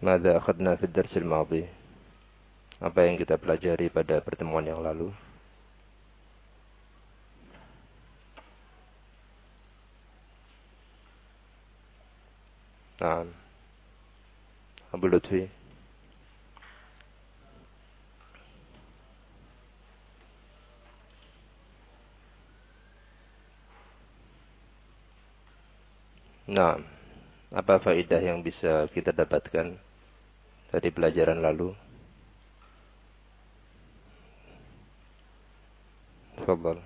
Mada akhadna fi darsil madhi? Apa yang kita pelajari pada pertemuan yang lalu? Nah, Abu Lutfi. Nah, apa faedah yang bisa kita dapatkan dari pelajaran lalu? Fadal.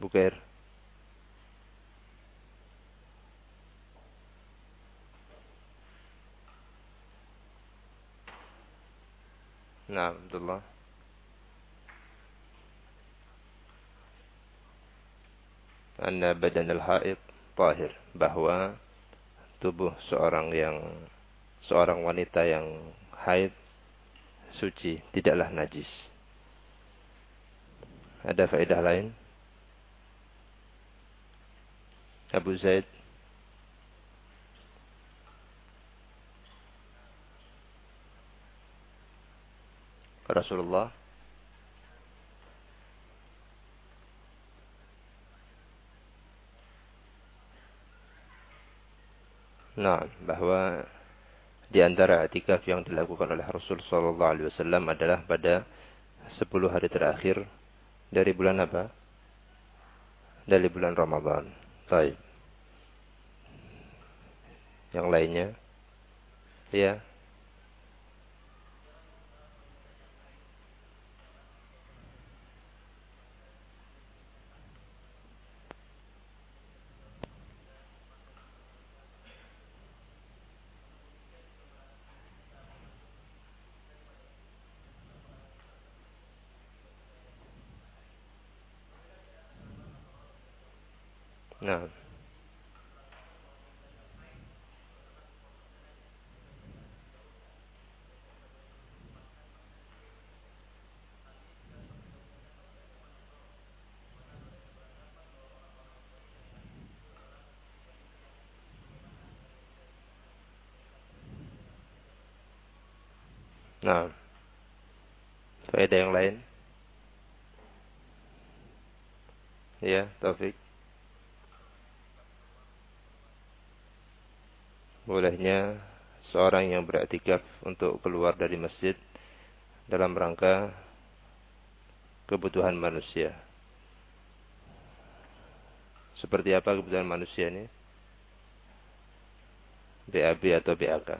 Bukair. Nah, Abdullah. anna badan al-haid tahir bahwa tubuh seorang yang seorang wanita yang haid suci tidaklah najis. Ada faedah lain? Abu Zaid Rasulullah Nah, bahwa di antara i'tikaf yang dilakukan oleh Rasul sallallahu alaihi wasallam adalah pada 10 hari terakhir dari bulan apa? Dari bulan Ramadan. Baik. Yang lainnya? Ya. Nah. Nah. Faedah yang lain? Ya, Taufik. bolehnya seorang yang beriktikaf untuk keluar dari masjid dalam rangka kebutuhan manusia. Seperti apa kebutuhan manusia ini? BAB atau BAK.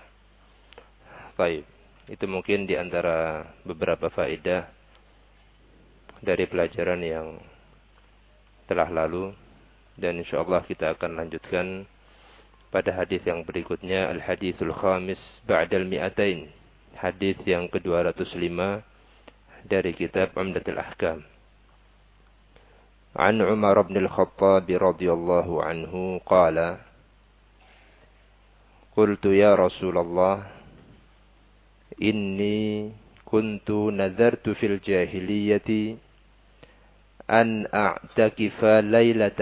Baik. Itu mungkin di antara beberapa faedah dari pelajaran yang telah lalu dan insyaallah kita akan lanjutkan pada hadis yang berikutnya al hadisul khamis ba'dal mi'atain hadis yang ke-205 dari kitab Umdatul Ahkam عن عمر بن الخطاب رضي الله عنه قال قلت يا رسول الله إني كنت نذرت في الجاهلية أن أعتكف ليلة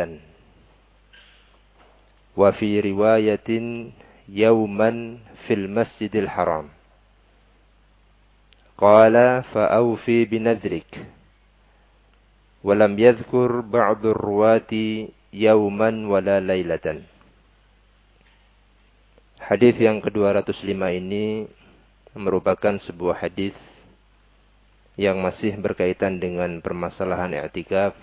وفي رواية يوما في المسجد الحرام. قال فأوفي بنذرك. ولم يذكر بعض الرواة يوما ولا ليلة. Hadis yang ke-205 ini merupakan sebuah hadis yang masih berkaitan dengan permasalahan i'tikaf.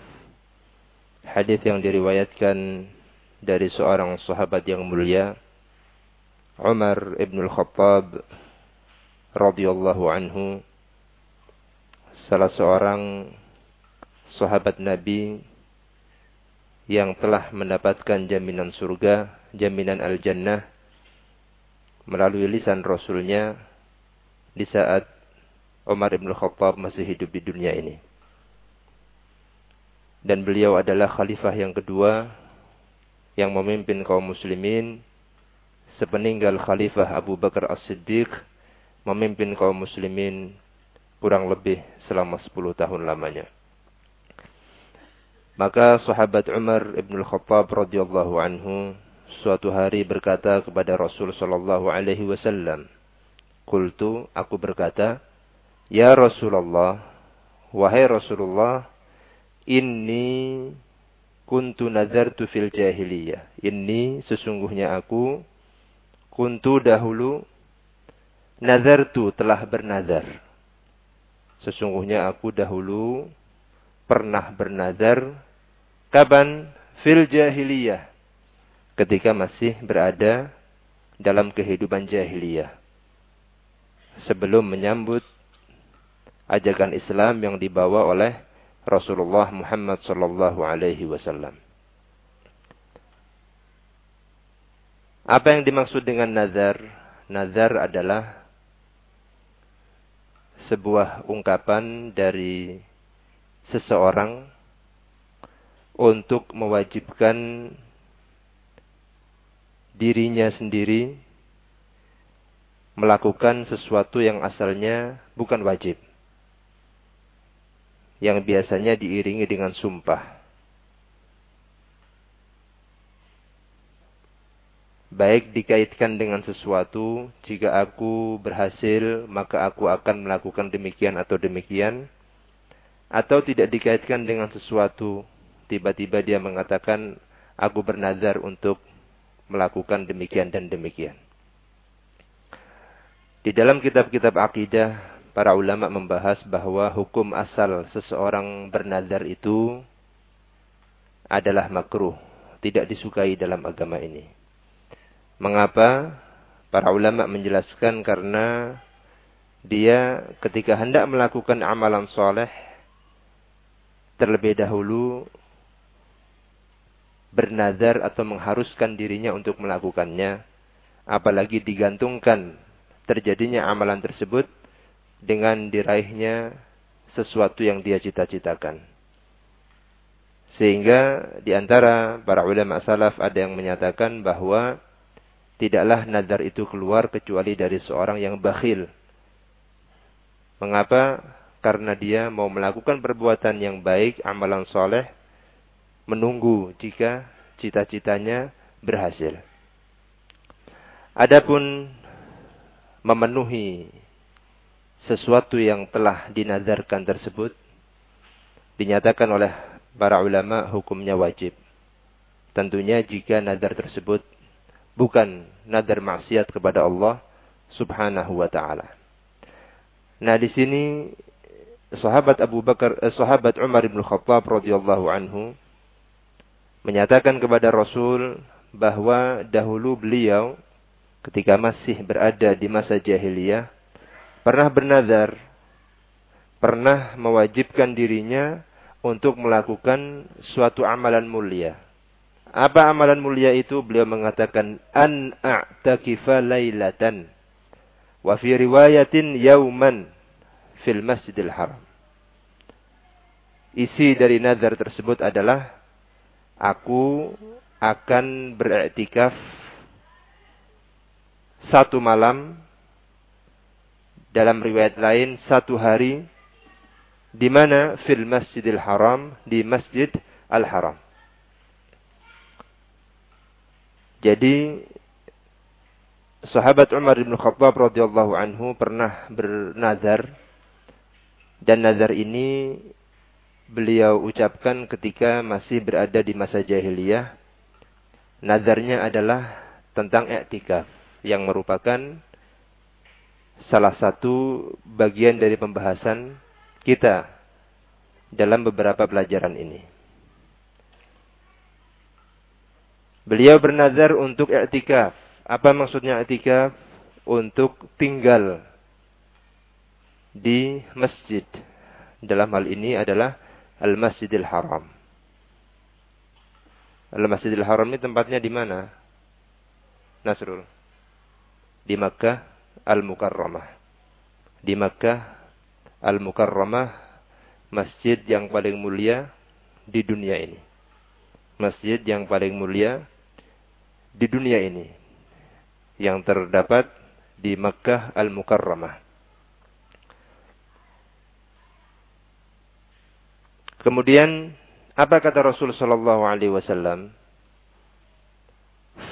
Hadis yang diriwayatkan dari seorang sahabat yang mulia Umar ibn al-Khattab radhiyallahu anhu salah seorang sahabat Nabi yang telah mendapatkan jaminan surga, jaminan al-jannah melalui lisan Rasulnya di saat Umar ibn Khattab masih hidup di dunia ini. Dan beliau adalah khalifah yang kedua yang memimpin kaum muslimin sepeninggal khalifah Abu Bakar As-Siddiq memimpin kaum muslimin kurang lebih selama 10 tahun lamanya. Maka sahabat Umar ibn Khattab radhiyallahu anhu suatu hari berkata kepada Rasul sallallahu alaihi wasallam, "Qultu, aku berkata, ya Rasulullah, wahai Rasulullah, inni kuntu nadartu fil jahiliyah. Ini sesungguhnya aku kuntu dahulu nadartu telah bernadar. Sesungguhnya aku dahulu pernah bernadar Kapan? Fil jahiliyah. Ketika masih berada dalam kehidupan jahiliyah. Sebelum menyambut ajakan Islam yang dibawa oleh Rasulullah Muhammad sallallahu alaihi wasallam. Apa yang dimaksud dengan nazar? Nazar adalah sebuah ungkapan dari seseorang untuk mewajibkan dirinya sendiri melakukan sesuatu yang asalnya bukan wajib. Yang biasanya diiringi dengan sumpah. Baik dikaitkan dengan sesuatu, jika aku berhasil, maka aku akan melakukan demikian atau demikian. Atau tidak dikaitkan dengan sesuatu, tiba-tiba dia mengatakan, aku bernazar untuk melakukan demikian dan demikian. Di dalam kitab-kitab akidah, para ulama membahas bahwa hukum asal seseorang bernazar itu adalah makruh, tidak disukai dalam agama ini. Mengapa? Para ulama menjelaskan karena dia ketika hendak melakukan amalan soleh, terlebih dahulu bernazar atau mengharuskan dirinya untuk melakukannya, apalagi digantungkan terjadinya amalan tersebut dengan diraihnya sesuatu yang dia cita-citakan. Sehingga di antara para ulama salaf ada yang menyatakan bahwa tidaklah nazar itu keluar kecuali dari seorang yang bakhil. Mengapa? Karena dia mau melakukan perbuatan yang baik, amalan soleh, menunggu jika cita-citanya berhasil. Adapun memenuhi sesuatu yang telah dinazarkan tersebut dinyatakan oleh para ulama hukumnya wajib. Tentunya jika nazar tersebut bukan nazar maksiat kepada Allah Subhanahu wa taala. Nah, di sini sahabat Abu Bakar eh, sahabat Umar bin Khattab radhiyallahu anhu menyatakan kepada Rasul bahwa dahulu beliau ketika masih berada di masa jahiliyah pernah bernazar pernah mewajibkan dirinya untuk melakukan suatu amalan mulia. Apa amalan mulia itu? Beliau mengatakan an a'takifa lailatan wa fi riwayatin yauman fil Masjidil Haram. Isi dari nazar tersebut adalah aku akan beriktikaf satu malam dalam riwayat lain satu hari di mana fil Masjidil Haram di Masjid Al Haram. Jadi sahabat Umar bin Khattab radhiyallahu anhu pernah bernazar dan nazar ini beliau ucapkan ketika masih berada di masa jahiliyah. Nazarnya adalah tentang i'tikaf yang merupakan salah satu bagian dari pembahasan kita dalam beberapa pelajaran ini. Beliau bernazar untuk i'tikaf. Apa maksudnya i'tikaf? Untuk tinggal di masjid. Dalam hal ini adalah Al-Masjidil Haram. Al-Masjidil Haram ini tempatnya di mana? Nasrul. Di Makkah Al-Mukarramah. Di Makkah Al-Mukarramah, masjid yang paling mulia di dunia ini. Masjid yang paling mulia di dunia ini. Yang terdapat di Makkah Al-Mukarramah. Kemudian apa kata Rasul sallallahu alaihi wasallam?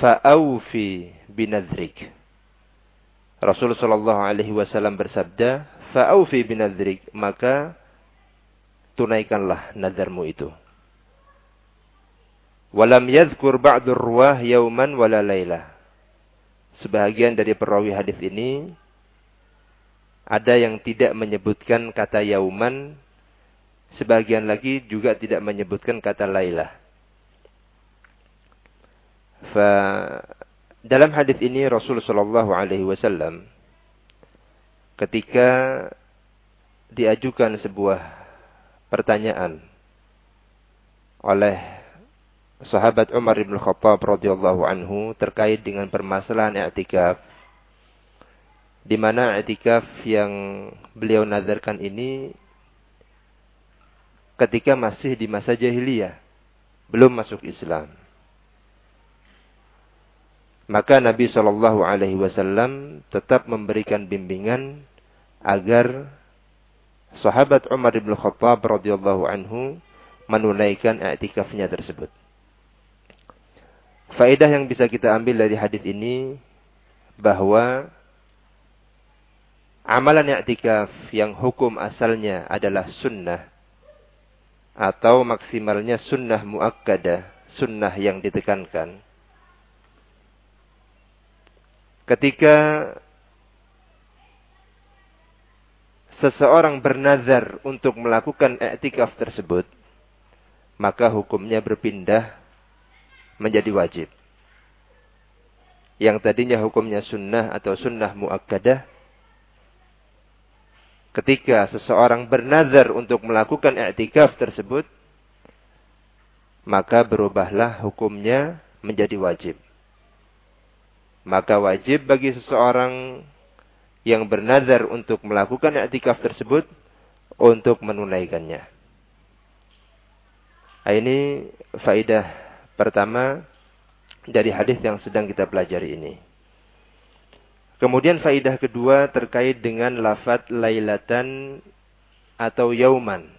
Fa'aufi binadrik. Rasul sallallahu alaihi wasallam bersabda, "Fa'aufi binadrik," maka tunaikanlah nazarmu itu. Walam yadhkur ba'dur ruwah yauman wala laylah. Sebahagian dari perawi hadis ini ada yang tidak menyebutkan kata yauman Sebagian lagi juga tidak menyebutkan kata Lailah. Fa dalam hadis ini Rasul Shallallahu Alaihi Wasallam ketika diajukan sebuah pertanyaan oleh sahabat Umar bin Khattab radhiyallahu anhu terkait dengan permasalahan i'tikaf di mana i'tikaf yang beliau nazarkan ini ketika masih di masa jahiliyah, belum masuk Islam. Maka Nabi Shallallahu Alaihi Wasallam tetap memberikan bimbingan agar sahabat Umar bin Khattab radhiyallahu anhu menunaikan i'tikafnya tersebut. Faedah yang bisa kita ambil dari hadis ini bahwa amalan i'tikaf yang hukum asalnya adalah sunnah atau maksimalnya sunnah muakkadah, sunnah yang ditekankan. Ketika seseorang bernazar untuk melakukan i'tikaf tersebut, maka hukumnya berpindah menjadi wajib. Yang tadinya hukumnya sunnah atau sunnah muakkadah ketika seseorang bernazar untuk melakukan i'tikaf tersebut, maka berubahlah hukumnya menjadi wajib. Maka wajib bagi seseorang yang bernazar untuk melakukan i'tikaf tersebut untuk menunaikannya. Nah, ini faidah pertama dari hadis yang sedang kita pelajari ini. Kemudian faidah kedua terkait dengan lafat lailatan atau yauman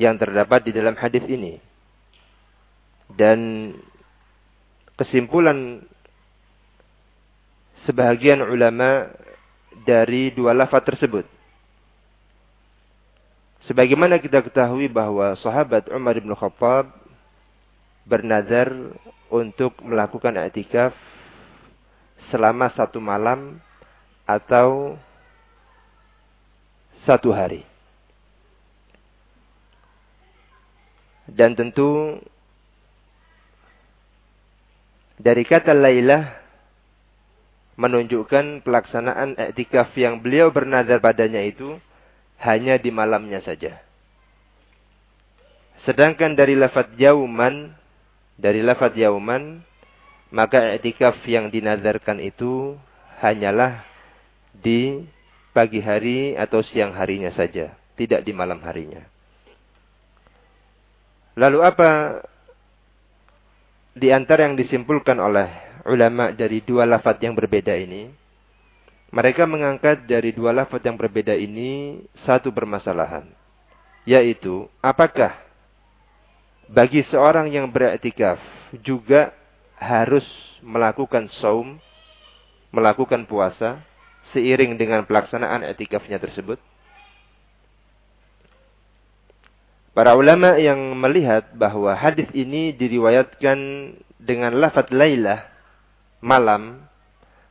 yang terdapat di dalam hadis ini. Dan kesimpulan sebahagian ulama dari dua lafat tersebut. Sebagaimana kita ketahui bahwa sahabat Umar bin Khattab bernazar untuk melakukan i'tikaf selama satu malam atau satu hari. Dan tentu dari kata Lailah menunjukkan pelaksanaan iktikaf yang beliau bernazar padanya itu hanya di malamnya saja. Sedangkan dari lafaz yauman dari lafaz yauman maka i'tikaf yang dinazarkan itu hanyalah di pagi hari atau siang harinya saja, tidak di malam harinya. Lalu apa di antara yang disimpulkan oleh ulama dari dua lafaz yang berbeda ini? Mereka mengangkat dari dua lafaz yang berbeda ini satu permasalahan, yaitu apakah bagi seorang yang beriktikaf juga harus melakukan saum, melakukan puasa seiring dengan pelaksanaan etikafnya tersebut. Para ulama yang melihat bahwa hadis ini diriwayatkan dengan lafaz lailah malam,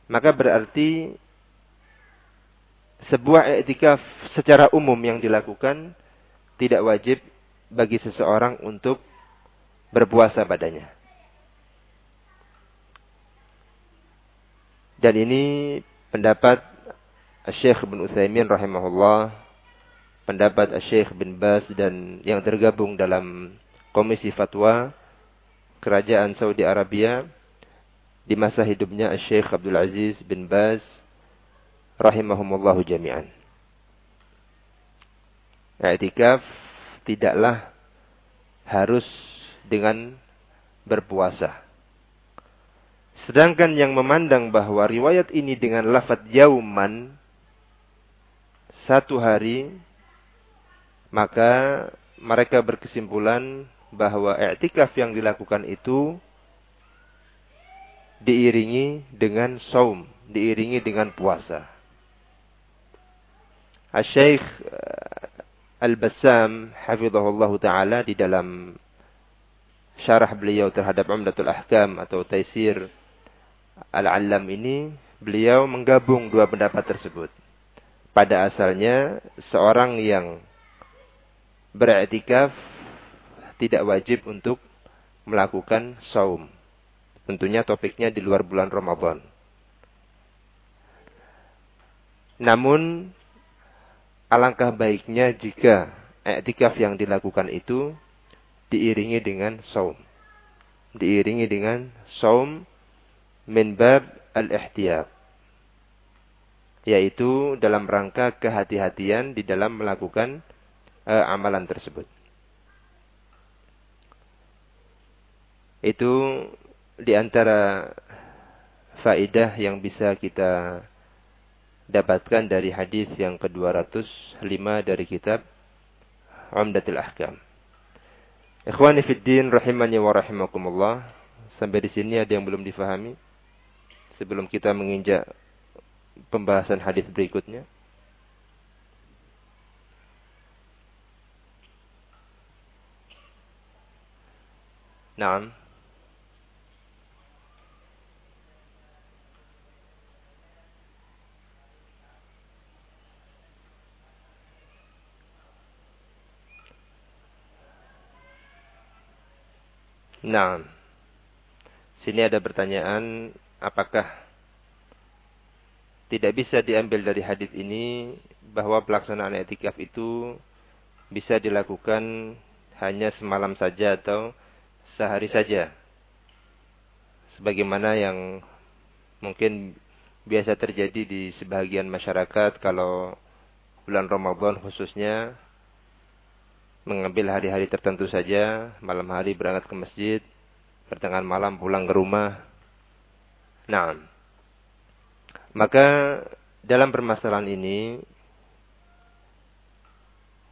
maka berarti sebuah etikaf secara umum yang dilakukan tidak wajib bagi seseorang untuk berpuasa padanya. Dan ini pendapat Syekh bin Utsaimin rahimahullah, pendapat Syekh bin Bas dan yang tergabung dalam Komisi Fatwa Kerajaan Saudi Arabia di masa hidupnya Syekh Abdul Aziz bin Baz rahimahumullahu jami'an. I'tikaf tidaklah harus dengan berpuasa. Sedangkan yang memandang bahwa riwayat ini dengan lafad yauman satu hari maka mereka berkesimpulan bahwa i'tikaf yang dilakukan itu diiringi dengan saum, diiringi dengan puasa. Al-Syeikh eh, Al-Bassam hafizahullah taala di dalam syarah beliau terhadap Umdatul Ahkam atau Taisir Al-Allam ini beliau menggabung dua pendapat tersebut. Pada asalnya seorang yang beriktikaf tidak wajib untuk melakukan saum. Tentunya topiknya di luar bulan Ramadan. Namun alangkah baiknya jika iktikaf yang dilakukan itu diiringi dengan saum. Diiringi dengan saum min bab al-ihtiyat. Yaitu dalam rangka kehati-hatian di dalam melakukan uh, amalan tersebut. Itu di antara faidah yang bisa kita dapatkan dari hadis yang ke-205 dari kitab Umdatul Ahkam. Ikhwani fid din rahimani wa rahimakumullah. Sampai di sini ada yang belum difahami sebelum kita menginjak pembahasan hadis berikutnya. Naam. Nah, sini ada pertanyaan, apakah tidak bisa diambil dari hadis ini bahwa pelaksanaan etikaf itu bisa dilakukan hanya semalam saja atau sehari saja. Sebagaimana yang mungkin biasa terjadi di sebagian masyarakat kalau bulan Ramadan khususnya mengambil hari-hari tertentu saja, malam hari berangkat ke masjid, pertengahan malam pulang ke rumah. Nah, maka dalam permasalahan ini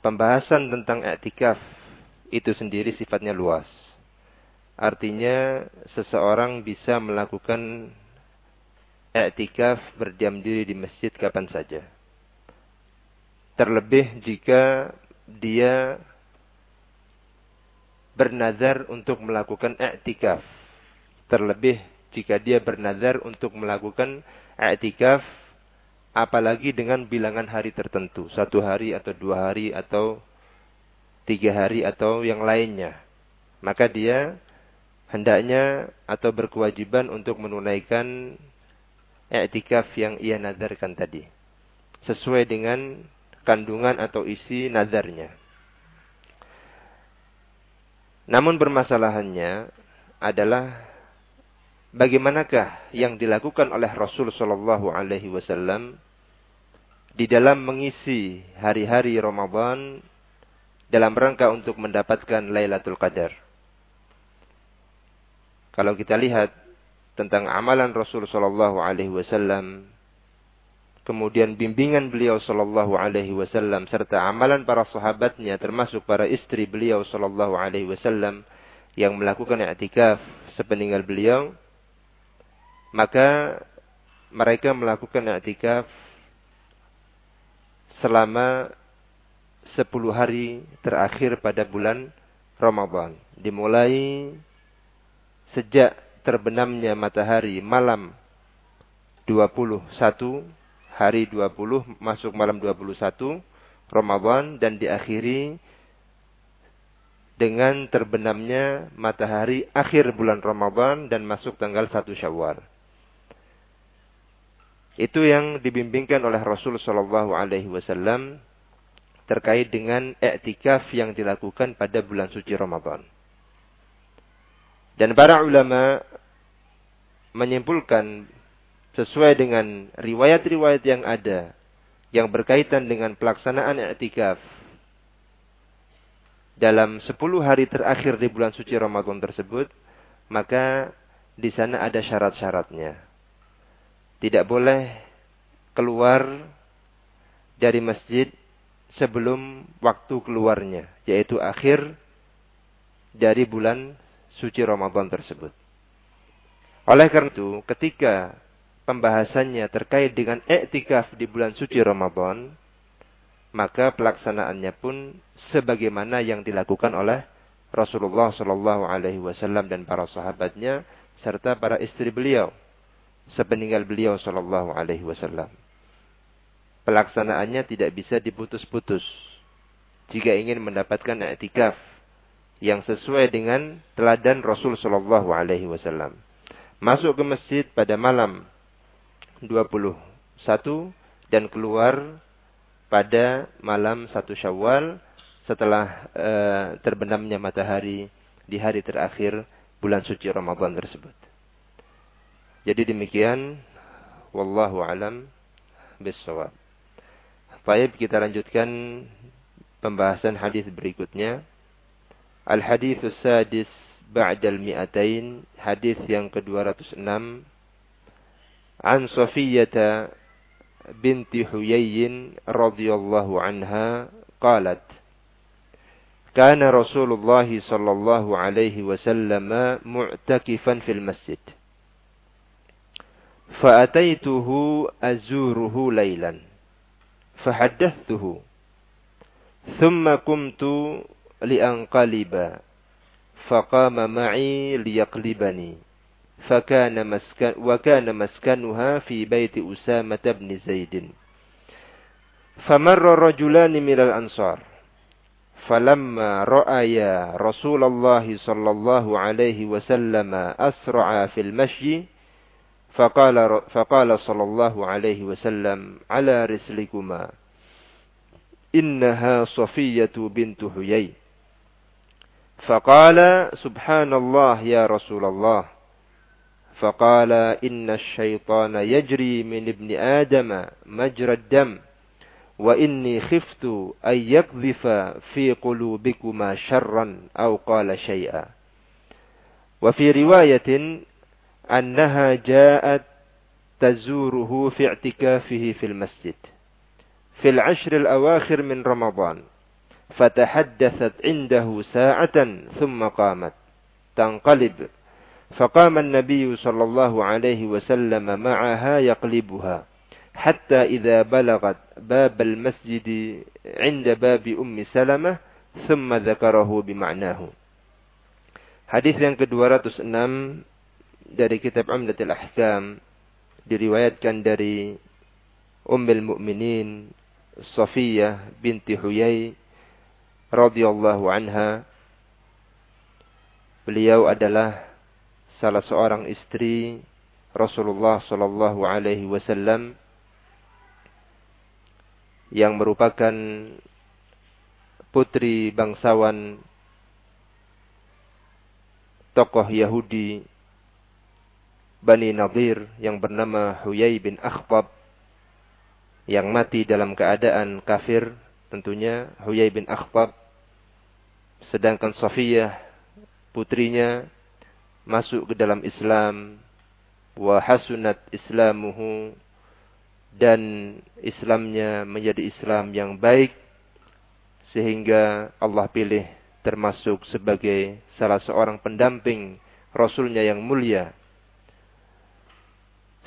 pembahasan tentang etikaf itu sendiri sifatnya luas. Artinya seseorang bisa melakukan i'tikaf berdiam diri di masjid kapan saja. Terlebih jika dia bernazar untuk melakukan i'tikaf. Terlebih jika dia bernazar untuk melakukan i'tikaf apalagi dengan bilangan hari tertentu. Satu hari atau dua hari atau tiga hari atau yang lainnya. Maka dia hendaknya atau berkewajiban untuk menunaikan i'tikaf yang ia nazarkan tadi. Sesuai dengan kandungan atau isi nazarnya. Namun permasalahannya adalah bagaimanakah yang dilakukan oleh Rasul Shallallahu Alaihi Wasallam di dalam mengisi hari-hari Ramadan dalam rangka untuk mendapatkan Lailatul Qadar. Kalau kita lihat tentang amalan Rasul Shallallahu Alaihi Wasallam, kemudian bimbingan beliau Shallallahu Alaihi Wasallam serta amalan para sahabatnya termasuk para istri beliau Shallallahu Alaihi Wasallam yang melakukan i'tikaf sepeninggal beliau, maka mereka melakukan i'tikaf selama 10 hari terakhir pada bulan Ramadan. Dimulai sejak terbenamnya matahari malam 21 hari 20 masuk malam 21 Ramadan dan diakhiri dengan terbenamnya matahari akhir bulan Ramadan dan masuk tanggal 1 Syawal. Itu yang dibimbingkan oleh Rasul Shallallahu Alaihi Wasallam terkait dengan i'tikaf yang dilakukan pada bulan suci Ramadan. Dan para ulama menyimpulkan sesuai dengan riwayat-riwayat yang ada yang berkaitan dengan pelaksanaan i'tikaf dalam 10 hari terakhir di bulan suci Ramadan tersebut, maka di sana ada syarat-syaratnya. Tidak boleh keluar dari masjid sebelum waktu keluarnya, yaitu akhir dari bulan suci Ramadan tersebut. Oleh karena itu, ketika pembahasannya terkait dengan iktikaf di bulan suci Ramadan, maka pelaksanaannya pun sebagaimana yang dilakukan oleh Rasulullah Shallallahu Alaihi Wasallam dan para sahabatnya serta para istri beliau sepeninggal beliau Shallallahu Alaihi Wasallam. Pelaksanaannya tidak bisa diputus-putus jika ingin mendapatkan iktikaf yang sesuai dengan teladan Rasul Shallallahu Alaihi Wasallam. Masuk ke masjid pada malam 21 dan keluar pada malam satu Syawal setelah e, terbenamnya matahari di hari terakhir bulan suci Ramadan tersebut. Jadi demikian wallahu alam bisawab. Baik kita lanjutkan pembahasan hadis berikutnya. Hadis sadis ba'dal mi'atain hadis yang ke-206 عن صفية بنت حيي رضي الله عنها قالت كان رسول الله صلى الله عليه وسلم معتكفا في المسجد فأتيته أزوره ليلا فحدثته ثم قمت لأنقلب. فقام معي ليقلبني. فكان مسكن وكان مسكنها في بيت أسامة بن زيد. فمر رجلان من الأنصار. فلما رأيا رسول الله صلى الله عليه وسلم أسرع في المشي فقال, فقال صلى الله عليه وسلم على رسلكما إنها صفية بنت حيي فقال سبحان الله يا رسول الله. فقال إن الشيطان يجري من ابن آدم مجرى الدم وإني خفت أن يقذف في قلوبكما شرا أو قال شيئا. وفي رواية أنها جاءت تزوره في اعتكافه في المسجد في العشر الأواخر من رمضان. فتحدثت عنده ساعة ثم قامت تنقلب. فقام النبي صلى الله عليه وسلم معها يقلبها حتى إذا بلغت باب المسجد عند باب أم سلمة ثم ذكره بمعناه. Hadis yang ke-206 dari kitab Umdatul Ahkam diriwayatkan dari Ummul Mukminin Safiyah binti Huyai radhiyallahu anha. Beliau adalah salah seorang istri Rasulullah Shallallahu Alaihi Wasallam yang merupakan putri bangsawan tokoh Yahudi Bani Nadir yang bernama Huyai bin Akhtab yang mati dalam keadaan kafir tentunya Huyai bin Akhtab sedangkan Safiyah putrinya masuk ke dalam Islam. Wa hasunat islamuhu. Dan Islamnya menjadi Islam yang baik. Sehingga Allah pilih termasuk sebagai salah seorang pendamping Rasulnya yang mulia.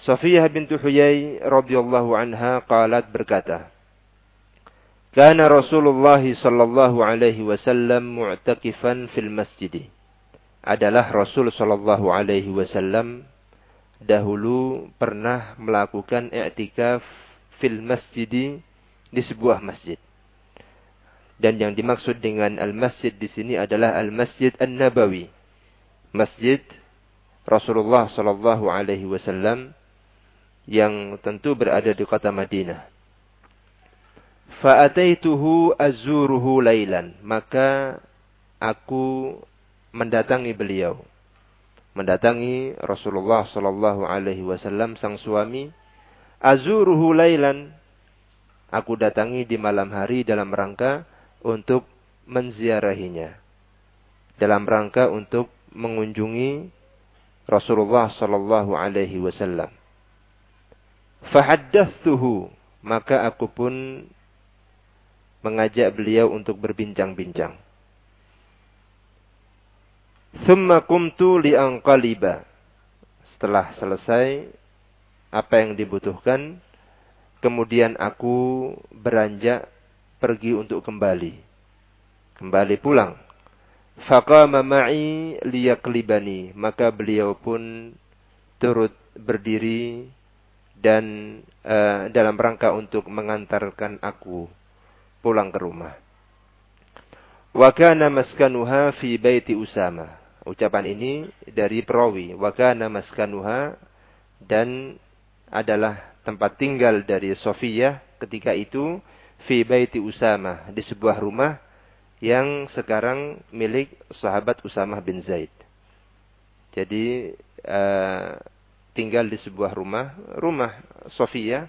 Safiyah bintu Huyai radhiyallahu anha qalat berkata, Kana Rasulullah sallallahu alaihi wasallam mu'takifan fil masjid adalah Rasul Shallallahu Alaihi Wasallam dahulu pernah melakukan i'tikaf fil masjid di sebuah masjid. Dan yang dimaksud dengan al-masjid di sini adalah al-masjid an-nabawi. Masjid Rasulullah Shallallahu Alaihi Wasallam yang tentu berada di kota Madinah. Fa'ataituhu azuruhu lailan. Maka aku mendatangi beliau. Mendatangi Rasulullah sallallahu alaihi wasallam sang suami. Azuruhu lailan aku datangi di malam hari dalam rangka untuk menziarahinya. Dalam rangka untuk mengunjungi Rasulullah sallallahu alaihi wasallam. Fahaddathuhu. Maka aku pun mengajak beliau untuk berbincang-bincang Thumma kumtu li'anqaliba. Setelah selesai apa yang dibutuhkan, kemudian aku beranjak pergi untuk kembali. Kembali pulang. Faqama ma'i liyaklibani. Maka beliau pun turut berdiri dan uh, dalam rangka untuk mengantarkan aku pulang ke rumah. Wa kana maskanuha fi baiti Usama. Ucapan ini dari perawi. Wakana maskanuha dan adalah tempat tinggal dari Sofia ketika itu fi baiti Usama di sebuah rumah yang sekarang milik sahabat Usama bin Zaid. Jadi uh, tinggal di sebuah rumah, rumah Sofia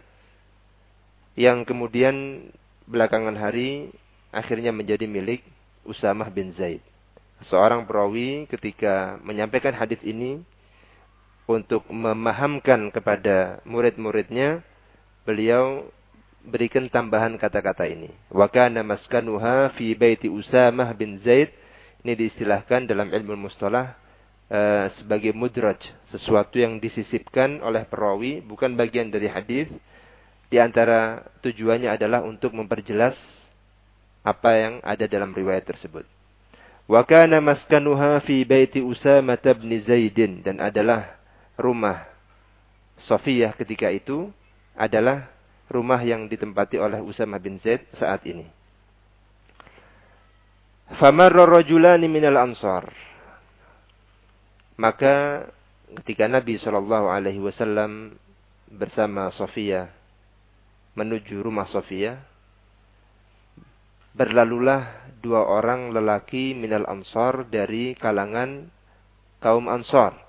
yang kemudian belakangan hari akhirnya menjadi milik Usamah bin Zaid seorang perawi ketika menyampaikan hadis ini untuk memahamkan kepada murid-muridnya, beliau berikan tambahan kata-kata ini. Wa kana maskanuha fi baiti Usamah bin Zaid. Ini diistilahkan dalam ilmu mustalah uh, sebagai mudraj, sesuatu yang disisipkan oleh perawi, bukan bagian dari hadis. Di antara tujuannya adalah untuk memperjelas apa yang ada dalam riwayat tersebut. Wa kana maskanuha fi baiti Usama bin Zaidin dan adalah rumah Sofiyah ketika itu adalah rumah yang ditempati oleh Usama bin Zaid saat ini. Famarra rajulani minal ansar. Maka ketika Nabi Shallallahu alaihi wasallam bersama Sofia menuju rumah Sofia, berlalulah dua orang lelaki minal ansar dari kalangan kaum ansar.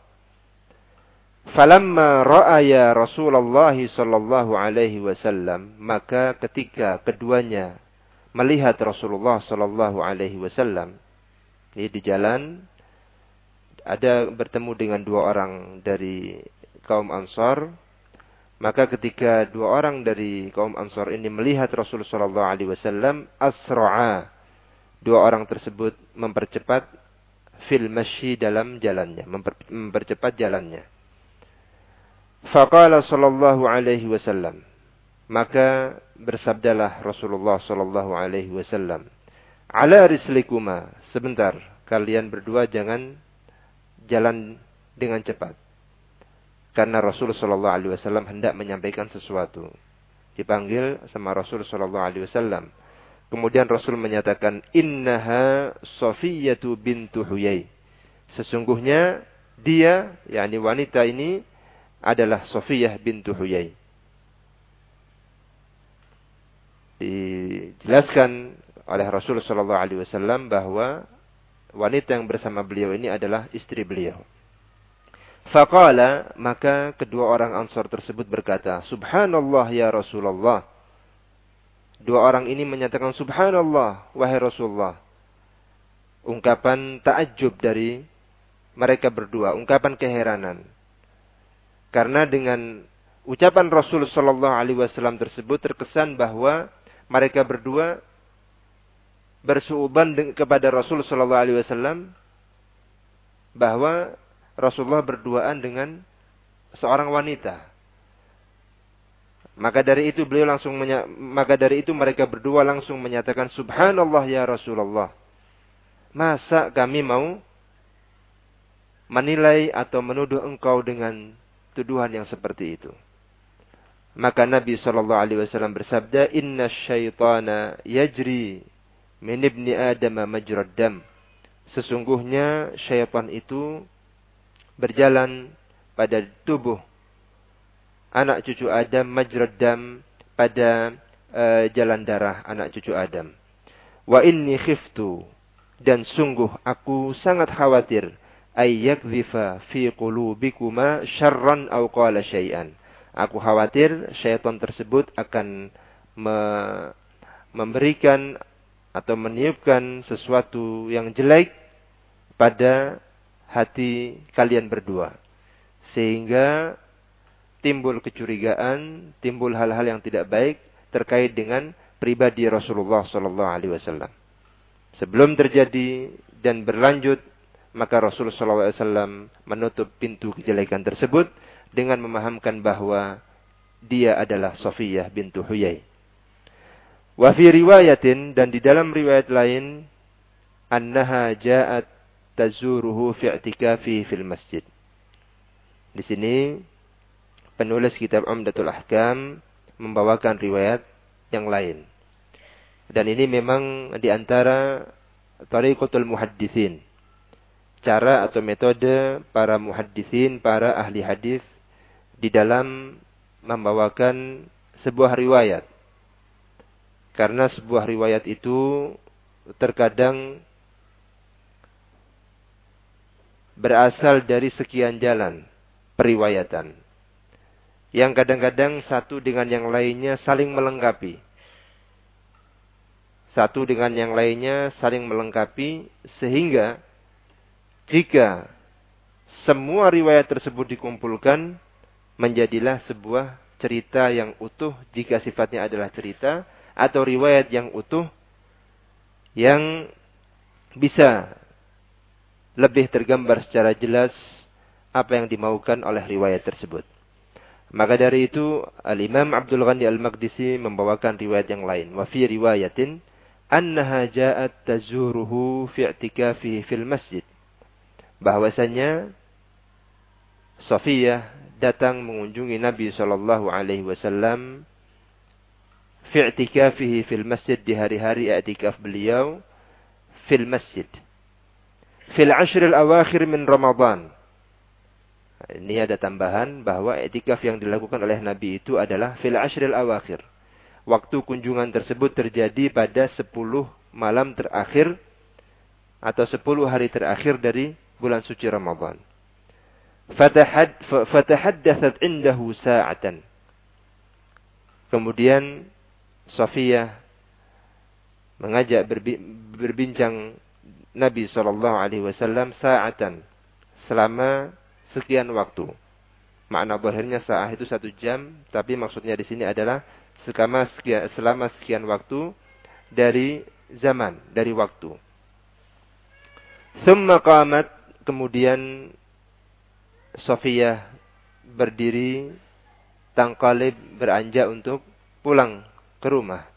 Falamma ra'aya Rasulullah sallallahu alaihi wasallam, maka ketika keduanya melihat Rasulullah sallallahu alaihi wasallam, ini di jalan ada bertemu dengan dua orang dari kaum Ansar maka ketika dua orang dari kaum Ansar ini melihat Rasulullah Shallallahu Alaihi Wasallam, asroa, dua orang tersebut mempercepat fil masyi dalam jalannya, memper, mempercepat jalannya. Faqala sallallahu alaihi wasallam. Maka bersabdalah Rasulullah sallallahu alaihi wasallam, "Ala rislikuma, sebentar, kalian berdua jangan jalan dengan cepat." Karena Rasul Shallallahu Alaihi Wasallam hendak menyampaikan sesuatu. Dipanggil sama Rasul Shallallahu Alaihi Wasallam. Kemudian Rasul menyatakan, Innaha Sofiyatu bintu Huyai. Sesungguhnya dia, yakni wanita ini adalah Sofiyah bintu Huyai. Dijelaskan oleh Rasul Shallallahu Alaihi Wasallam bahwa wanita yang bersama beliau ini adalah istri beliau. Faqala, maka kedua orang ansor tersebut berkata, Subhanallah ya Rasulullah. Dua orang ini menyatakan Subhanallah, wahai Rasulullah. Ungkapan takjub dari mereka berdua, ungkapan keheranan. Karena dengan ucapan Rasul Shallallahu Alaihi Wasallam tersebut terkesan bahwa mereka berdua bersuuban kepada Rasul Shallallahu Alaihi Wasallam bahwa Rasulullah berduaan dengan seorang wanita. Maka dari itu beliau langsung maka dari itu mereka berdua langsung menyatakan subhanallah ya Rasulullah. Masa kami mau menilai atau menuduh engkau dengan tuduhan yang seperti itu? Maka Nabi Shallallahu Alaihi Wasallam bersabda, Inna syaitana yajri min ibni Adam majrad dam. Sesungguhnya syaitan itu berjalan pada tubuh anak cucu Adam majrad dam pada uh, jalan darah anak cucu Adam. Wa inni khiftu dan sungguh aku sangat khawatir ay yakdhifa fi qulubikuma syarran aw qala syai'an. Aku khawatir syaitan tersebut akan me memberikan atau meniupkan sesuatu yang jelek pada hati kalian berdua. Sehingga timbul kecurigaan, timbul hal-hal yang tidak baik terkait dengan pribadi Rasulullah wasallam. Sebelum terjadi dan berlanjut, maka Rasulullah wasallam menutup pintu kejelekan tersebut dengan memahamkan bahwa dia adalah Safiyah bintu Huyai. Wa fi riwayatin dan di dalam riwayat lain annaha ja'at tazuruhu fi i'tikafi fil masjid. Di sini penulis kitab Umdatul Ahkam membawakan riwayat yang lain. Dan ini memang di antara tariqatul muhaddisin. Cara atau metode para muhaddisin, para ahli hadis di dalam membawakan sebuah riwayat karena sebuah riwayat itu terkadang berasal dari sekian jalan periwayatan. Yang kadang-kadang satu dengan yang lainnya saling melengkapi. Satu dengan yang lainnya saling melengkapi sehingga jika semua riwayat tersebut dikumpulkan menjadilah sebuah cerita yang utuh jika sifatnya adalah cerita atau riwayat yang utuh yang bisa lebih tergambar secara jelas apa yang dimaukan oleh riwayat tersebut. Maka dari itu Al-Imam Abdul Ghani Al-Maqdisi membawakan riwayat yang lain. Wa fi riwayatin annaha ja'at tazuruhu fi fil masjid. Bahwasanya Safiyah datang mengunjungi Nabi sallallahu alaihi wasallam fi fil masjid di hari-hari i'tikaf beliau fil masjid fil ashril awakhir min Ramadan. Ini ada tambahan bahwa i'tikaf yang dilakukan oleh Nabi itu adalah fil ashril awakhir. Waktu kunjungan tersebut terjadi pada 10 malam terakhir atau 10 hari terakhir dari bulan suci Ramadan. Fatahaddathat indahu sa'atan. Kemudian Sofia mengajak berbincang Nabi Shallallahu Alaihi Wasallam saatan selama sekian waktu. Makna bahirnya saat itu satu jam, tapi maksudnya di sini adalah selama sekian, selama sekian waktu dari zaman, dari waktu. Summa qamat, kemudian Sofia berdiri, tangkalib beranjak untuk pulang ke rumah.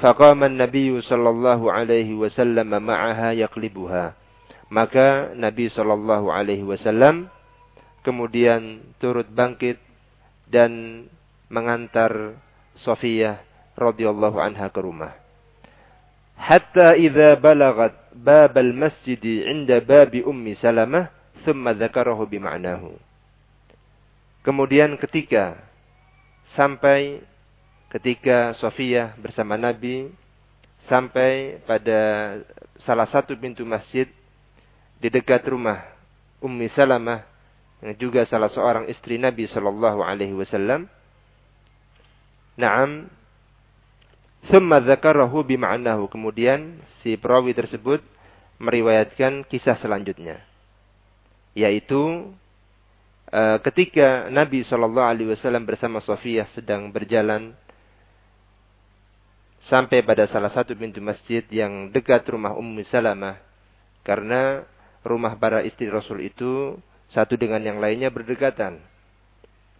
Faqama Nabi sallallahu alaihi wasallam ma'aha yaqlibuha. Maka Nabi sallallahu alaihi wasallam kemudian turut bangkit dan mengantar Sofiyah radhiyallahu anha ke rumah. Hatta idza balagat bab al-masjid 'inda babi Ummi Salamah thumma bima'nahu. Kemudian ketika sampai ketika Sofia bersama Nabi sampai pada salah satu pintu masjid di dekat rumah Ummi Salamah yang juga salah seorang istri Nabi Shallallahu Alaihi Wasallam. Naam. Thumma dzakarahu bima'nahu. Kemudian si perawi tersebut meriwayatkan kisah selanjutnya. Yaitu uh, ketika Nabi Shallallahu Alaihi Wasallam bersama Sofia sedang berjalan sampai pada salah satu pintu masjid yang dekat rumah Ummu Salamah karena rumah para istri Rasul itu satu dengan yang lainnya berdekatan.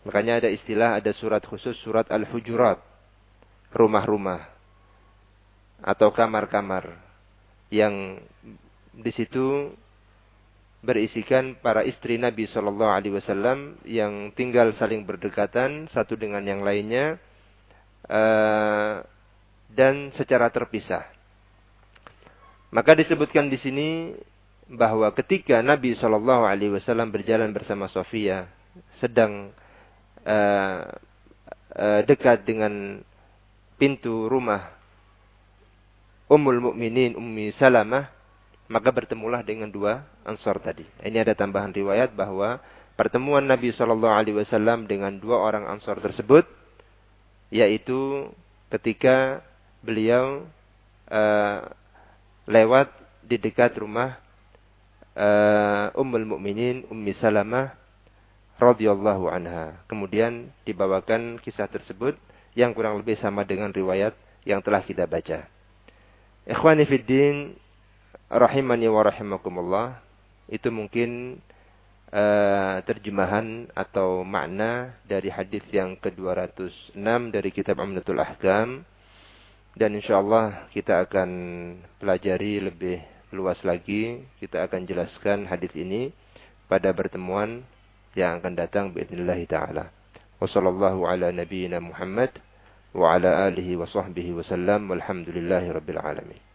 Makanya ada istilah ada surat khusus surat Al-Hujurat. Rumah-rumah atau kamar-kamar yang di situ berisikan para istri Nabi Shallallahu Alaihi Wasallam yang tinggal saling berdekatan satu dengan yang lainnya. Uh, dan secara terpisah. Maka disebutkan di sini bahwa ketika Nabi Shallallahu Alaihi Wasallam berjalan bersama Sofia sedang uh, uh, dekat dengan pintu rumah Ummul Mukminin Ummi Salamah, maka bertemulah dengan dua ansor tadi. Ini ada tambahan riwayat bahwa pertemuan Nabi Shallallahu Alaihi Wasallam dengan dua orang ansor tersebut, yaitu ketika beliau uh, lewat di dekat rumah uh, Ummul Mukminin Ummi Salamah radhiyallahu anha. Kemudian dibawakan kisah tersebut yang kurang lebih sama dengan riwayat yang telah kita baca. Ikhwani fid din rahimani wa rahimakumullah itu mungkin uh, terjemahan atau makna dari hadis yang ke-206 dari kitab Amnatul Ahkam dan insya Allah kita akan pelajari lebih luas lagi. Kita akan jelaskan hadis ini pada pertemuan yang akan datang biidnillahi ta'ala. Wassalamualaikum ala nabiyyina Muhammad wa ala alihi wa sahbihi wasallam walhamdulillahi rabbil alamin.